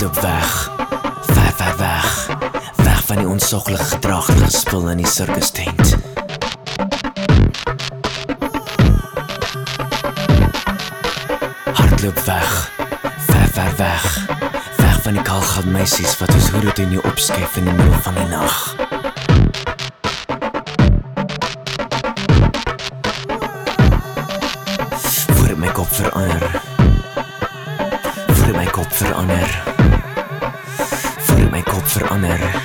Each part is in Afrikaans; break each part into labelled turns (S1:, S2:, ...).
S1: hardloop weg. Ver ver weg. Weg van die onsoglike gedrag wat gespil in die sirkus tent. Hardloop weg. Ver ver weg. Weg van die kalgad meisies wat ons hoed in jou opskuif in die middel van die nag. Voor my kop verander. Voor my kop verander. Voor my kop verander.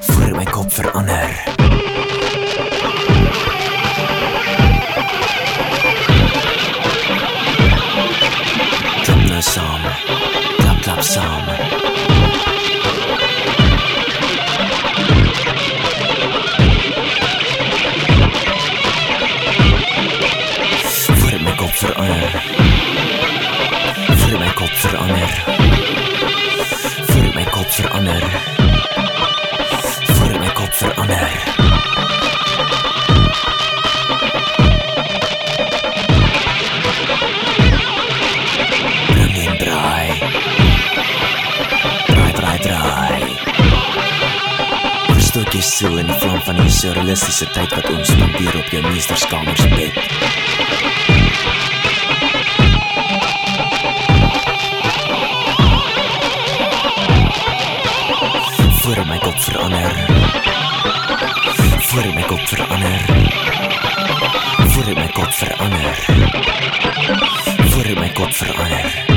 S1: Voor my kop verander. Drum nou saam. Klap klap saam. Voor my kop verander. Voor my kop verander. Jy siel in die vlam van die surrealistiese tyd wat ons spandeer op jou meesterskamer se bed. Voor my kop verander. Voor my kop verander. Voor my kop verander. Voor my kop verander.